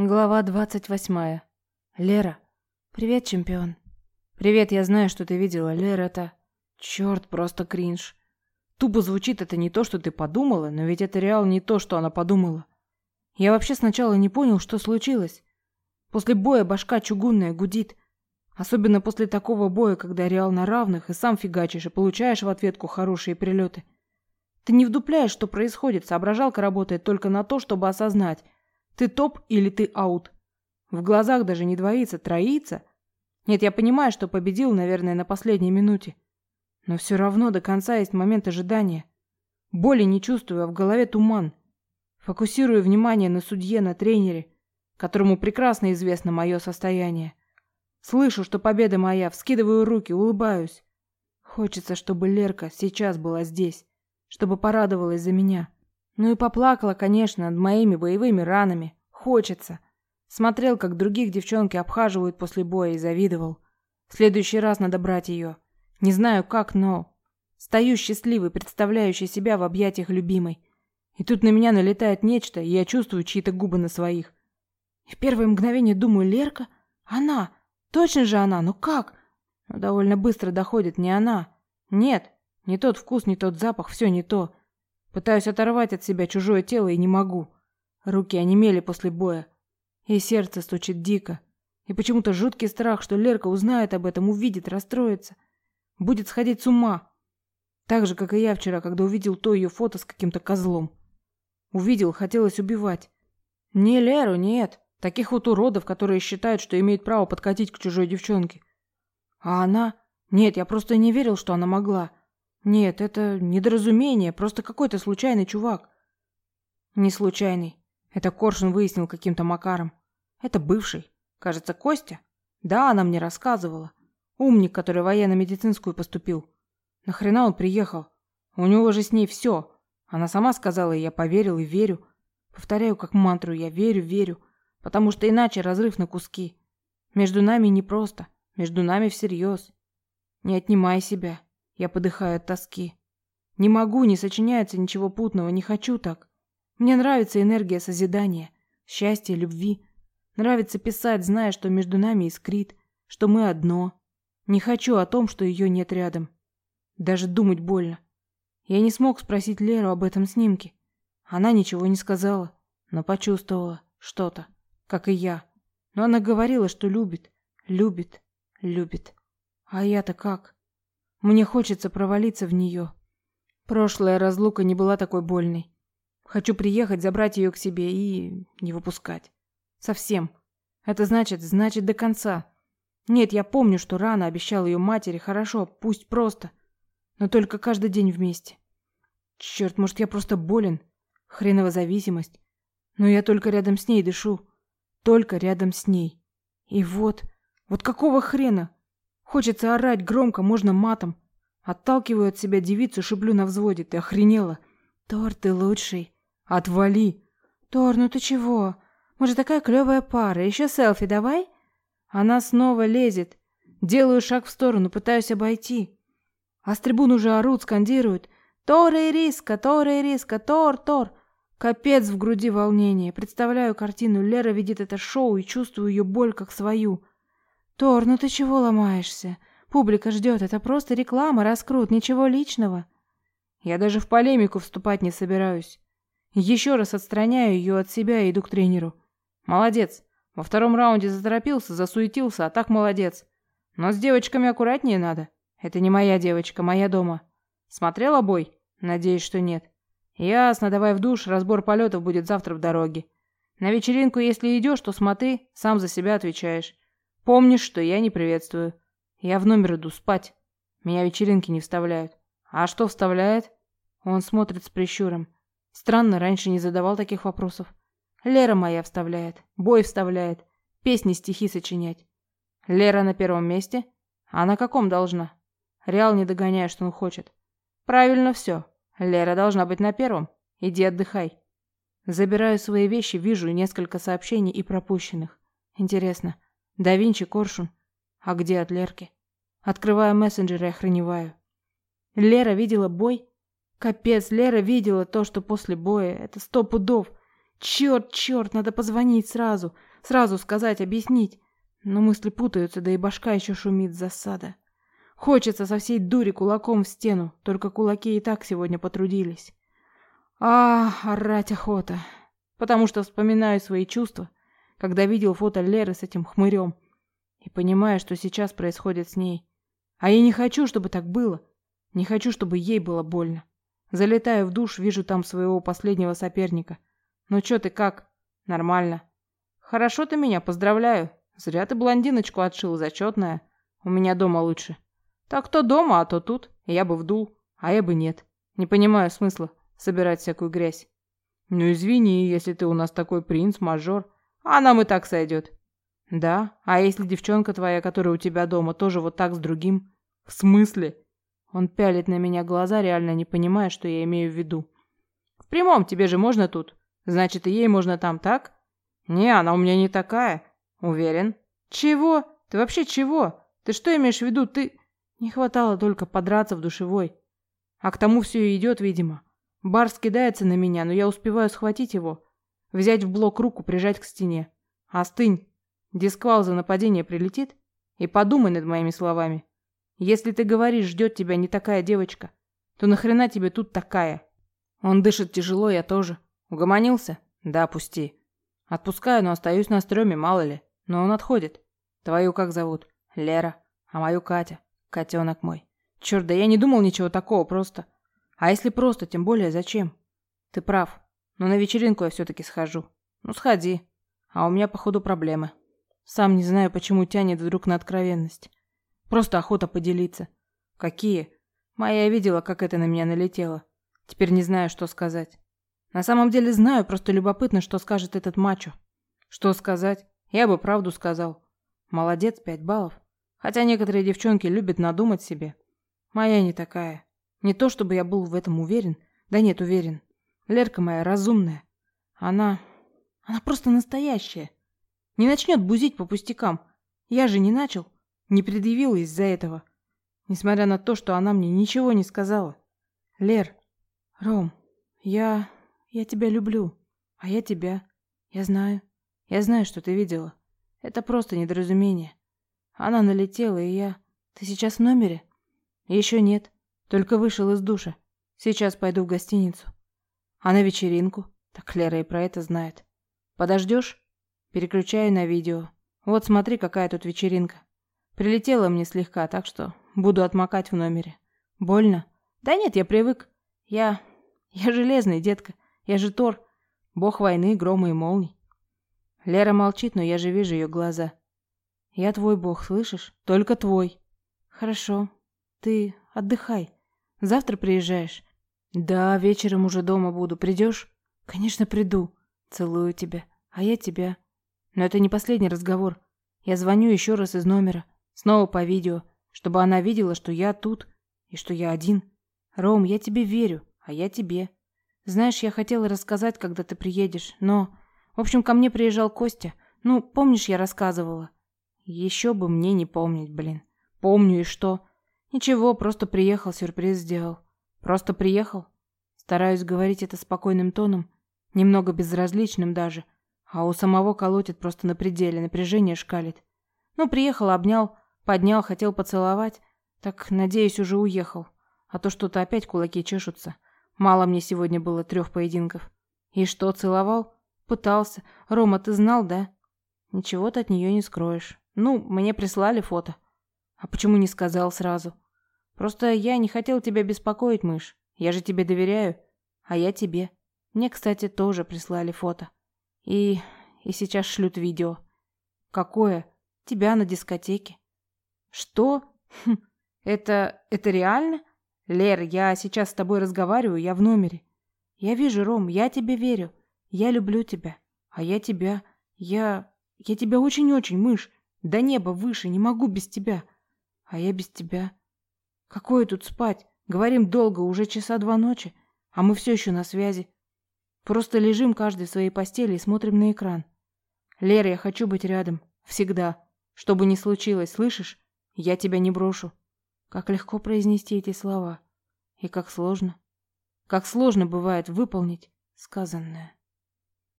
Глава двадцать восьмая. Лера. Привет, чемпион. Привет, я знаю, что ты видела. Лера, это... Черт, просто кринж. Тупо звучит это не то, что ты подумала, но ведь это реал не то, что она подумала. Я вообще сначала не понял, что случилось. После боя башка чугунная гудит. Особенно после такого боя, когда реал на равных и сам фигачишь и получаешь в ответку хорошие прилеты. Ты не вдупляешь, что происходит, соображалка работает только на то, чтобы осознать – ты топ или ты аут? В глазах даже не двоится, троится. Нет, я понимаю, что победил, наверное, на последней минуте. Но все равно до конца есть момент ожидания. Боли не чувствую, а в голове туман. Фокусирую внимание на судье, на тренере, которому прекрасно известно мое состояние. Слышу, что победа моя, вскидываю руки, улыбаюсь. Хочется, чтобы Лерка сейчас была здесь, чтобы порадовалась за меня. Ну и поплакала, конечно, над моими боевыми ранами. Хочется. Смотрел, как других девчонки обхаживают после боя и завидовал. В следующий раз надо брать ее. Не знаю как, но... Стою счастливый, представляющий себя в объятиях любимой. И тут на меня налетает нечто, и я чувствую чьи-то губы на своих. И в первое мгновение думаю, Лерка? Она! Точно же она, но как? Но довольно быстро доходит, не она. Нет, не тот вкус, не тот запах, все не то. Пытаюсь оторвать от себя чужое тело и не могу. Руки онемели после боя. И сердце стучит дико. И почему-то жуткий страх, что Лерка узнает об этом, увидит, расстроится. Будет сходить с ума. Так же, как и я вчера, когда увидел то ее фото с каким-то козлом. Увидел, хотелось убивать. Не Леру, нет. Таких вот уродов, которые считают, что имеют право подкатить к чужой девчонке. А она... Нет, я просто не верил, что она могла. Нет, это недоразумение, просто какой-то случайный чувак. Не случайный. Это Коршун выяснил каким-то макаром. Это бывший. Кажется, Костя. Да, она мне рассказывала. Умник, который военно-медицинскую поступил. Нахрена он приехал? У него же с ней все. Она сама сказала, и я поверил и верю. Повторяю как мантру, я верю, верю. Потому что иначе разрыв на куски. Между нами непросто. Между нами всерьез. Не отнимай себя. Я подыхаю от тоски. Не могу, не сочиняется ничего путного, не хочу так. Мне нравится энергия созидания, счастья, любви. Нравится писать, зная, что между нами искрит, что мы одно. Не хочу о том, что ее нет рядом. Даже думать больно. Я не смог спросить Леру об этом снимке. Она ничего не сказала, но почувствовала что-то, как и я. Но она говорила, что любит, любит, любит. А я-то как? Мне хочется провалиться в нее. Прошлая разлука не была такой больной. Хочу приехать, забрать ее к себе и не выпускать. Совсем. Это значит, значит до конца. Нет, я помню, что рано обещал ее матери, хорошо, пусть просто. Но только каждый день вместе. Черт, может, я просто болен? Хренова зависимость. Но я только рядом с ней дышу. Только рядом с ней. И вот, вот какого хрена? Хочется орать громко, можно матом. Отталкиваю от себя девицу, шиблю на взводе. Ты охренела? Тор, ты лучший. Отвали. Тор, ну ты чего? Мы же такая клевая пара. Еще селфи давай? Она снова лезет. Делаю шаг в сторону, пытаюсь обойти. А с трибун уже орут, скандируют. Тор и риска, Тор и риска, Тор, Тор. Капец в груди волнение. Представляю картину. Лера видит это шоу и чувствую ее боль как свою. Тор, ну ты чего ломаешься? Публика ждет, это просто реклама, раскрут, ничего личного. Я даже в полемику вступать не собираюсь. Еще раз отстраняю ее от себя и иду к тренеру. Молодец. Во втором раунде заторопился, засуетился, а так молодец. Но с девочками аккуратнее надо. Это не моя девочка, моя дома. Смотрела бой? Надеюсь, что нет. Ясно, давай в душ, разбор полетов будет завтра в дороге. На вечеринку, если идешь, то смотри, сам за себя отвечаешь. Помнишь, что я не приветствую. Я в номер иду спать. Меня вечеринки не вставляют. А что вставляет? Он смотрит с прищуром. Странно, раньше не задавал таких вопросов. Лера моя вставляет. Бой вставляет. Песни, стихи сочинять. Лера на первом месте? А на каком должна? Реал не догоняет, что он хочет. Правильно все. Лера должна быть на первом. Иди отдыхай. Забираю свои вещи, вижу несколько сообщений и пропущенных. Интересно, да Винчи Коршун. А где от Лерки? Открываю мессенджер и охреневаю. Лера видела бой? Капец, Лера видела то, что после боя. Это сто пудов. Черт, черт, надо позвонить сразу. Сразу сказать, объяснить. Но мысли путаются, да и башка еще шумит засада. Хочется со всей дури кулаком в стену, только кулаки и так сегодня потрудились. А, орать охота. Потому что вспоминаю свои чувства, когда видел фото Леры с этим хмырем. И понимаю, что сейчас происходит с ней. А я не хочу, чтобы так было. Не хочу, чтобы ей было больно. Залетаю в душ, вижу там своего последнего соперника. Ну чё ты как? Нормально. Хорошо ты меня, поздравляю. Зря ты блондиночку отшил, зачетная. У меня дома лучше. Так то дома, а то тут. Я бы вдул, а я бы нет. Не понимаю смысла собирать всякую грязь. Ну извини, если ты у нас такой принц-мажор. А нам и так сойдет. Да? А если девчонка твоя, которая у тебя дома, тоже вот так с другим? В смысле? Он пялит на меня глаза, реально не понимая, что я имею в виду. В прямом, тебе же можно тут. Значит, и ей можно там, так? Не, она у меня не такая. Уверен. Чего? Ты вообще чего? Ты что имеешь в виду? Ты... Не хватало только подраться в душевой. А к тому все и идет, видимо. Барс кидается на меня, но я успеваю схватить его, взять в блок руку, прижать к стене. Остынь. Дисквал за нападение прилетит? И подумай над моими словами. Если ты говоришь, ждет тебя не такая девочка, то нахрена тебе тут такая? Он дышит тяжело, я тоже. Угомонился? Да, пусти. Отпускаю, но остаюсь на стреме, мало ли. Но он отходит. Твою как зовут? Лера. А мою Катя. Котенок мой. Черт, да я не думал ничего такого, просто. А если просто, тем более зачем? Ты прав. Но на вечеринку я все-таки схожу. Ну, сходи. А у меня, походу, проблемы. Сам не знаю, почему тянет вдруг на откровенность. Просто охота поделиться. Какие? Моя видела, как это на меня налетело. Теперь не знаю, что сказать. На самом деле знаю, просто любопытно, что скажет этот мачо. Что сказать? Я бы правду сказал. Молодец, пять баллов. Хотя некоторые девчонки любят надумать себе. Моя не такая. Не то, чтобы я был в этом уверен. Да нет, уверен. Лерка моя разумная. Она... Она просто настоящая. Не начнет бузить по пустякам. Я же не начал. Не предъявил из-за этого. Несмотря на то, что она мне ничего не сказала. Лер, Ром, я... я тебя люблю. А я тебя. Я знаю. Я знаю, что ты видела. Это просто недоразумение. Она налетела, и я... Ты сейчас в номере? Еще нет. Только вышел из душа. Сейчас пойду в гостиницу. А на вечеринку? Так Лера и про это знает. Подождешь? Переключаю на видео. Вот смотри, какая тут вечеринка. Прилетела мне слегка, так что буду отмокать в номере. Больно? Да нет, я привык. Я... я железный, детка. Я же Тор. Бог войны, грома и молний. Лера молчит, но я же вижу ее глаза. Я твой бог, слышишь? Только твой. Хорошо. Ты отдыхай. Завтра приезжаешь? Да, вечером уже дома буду. Придешь? Конечно, приду. Целую тебя. А я тебя. Но это не последний разговор. Я звоню еще раз из номера. Снова по видео. Чтобы она видела, что я тут. И что я один. Ром, я тебе верю. А я тебе. Знаешь, я хотела рассказать, когда ты приедешь. Но... В общем, ко мне приезжал Костя. Ну, помнишь, я рассказывала? Еще бы мне не помнить, блин. Помню и что? Ничего, просто приехал, сюрприз сделал. Просто приехал. Стараюсь говорить это спокойным тоном, немного безразличным даже, а у самого колотит просто на пределе, напряжение шкалит. Ну, приехал, обнял, поднял, хотел поцеловать. Так, надеюсь, уже уехал. А то что-то опять кулаки чешутся. Мало мне сегодня было трех поединков. И что, целовал? Пытался. Рома, ты знал, да? Ничего ты от нее не скроешь. Ну, мне прислали фото. А почему не сказал сразу? Просто я не хотел тебя беспокоить, мышь. Я же тебе доверяю. А я тебе. Мне, кстати, тоже прислали фото. И... и сейчас шлют видео. Какое? Тебя на дискотеке. Что? Хм, это... это реально? Лер, я сейчас с тобой разговариваю, я в номере. Я вижу, Ром, я тебе верю. Я люблю тебя. А я тебя... я... я тебя очень-очень, мышь. До неба выше, не могу без тебя. А я без тебя. Какое тут спать? Говорим долго, уже часа два ночи, а мы все еще на связи. Просто лежим каждый в своей постели и смотрим на экран. Лера, я хочу быть рядом. Всегда. Что бы ни случилось, слышишь? Я тебя не брошу. Как легко произнести эти слова. И как сложно. Как сложно бывает выполнить сказанное.